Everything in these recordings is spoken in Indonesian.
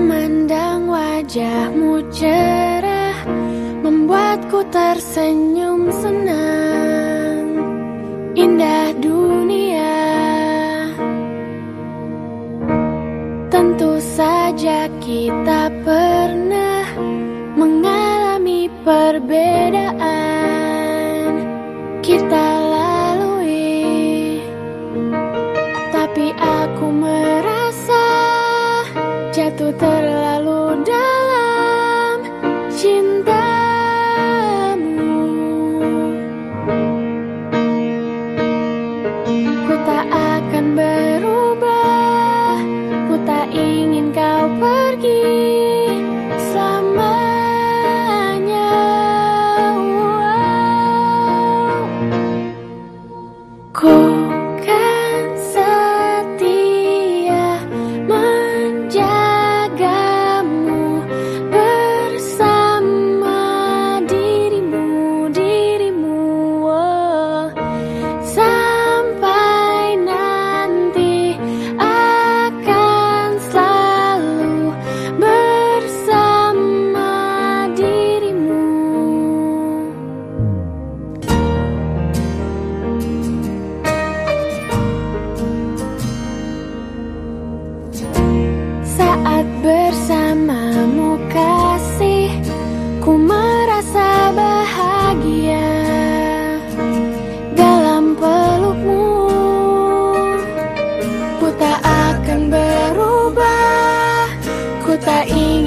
memandang wajahmu cerah Membuatku tersenyum senang. Indah dunia. Tentu saja kita pernah Mengalami perbedaan.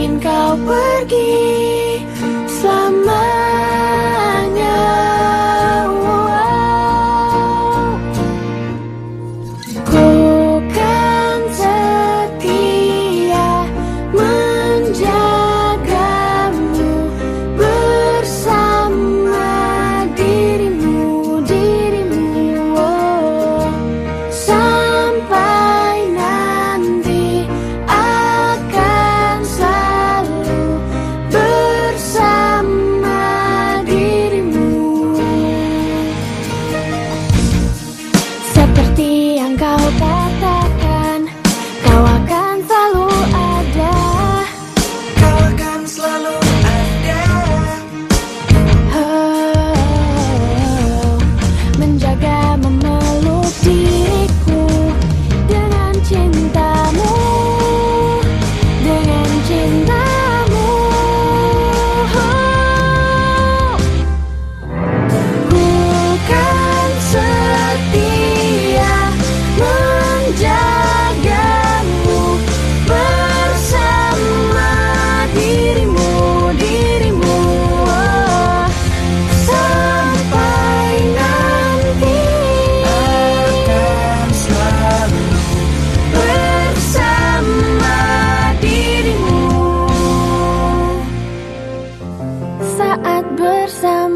ingin kau pergi.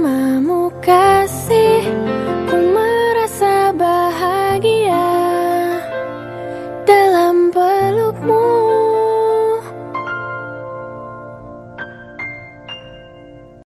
bersamamu kasih Ku merasa bahagia. Dalam pelukmu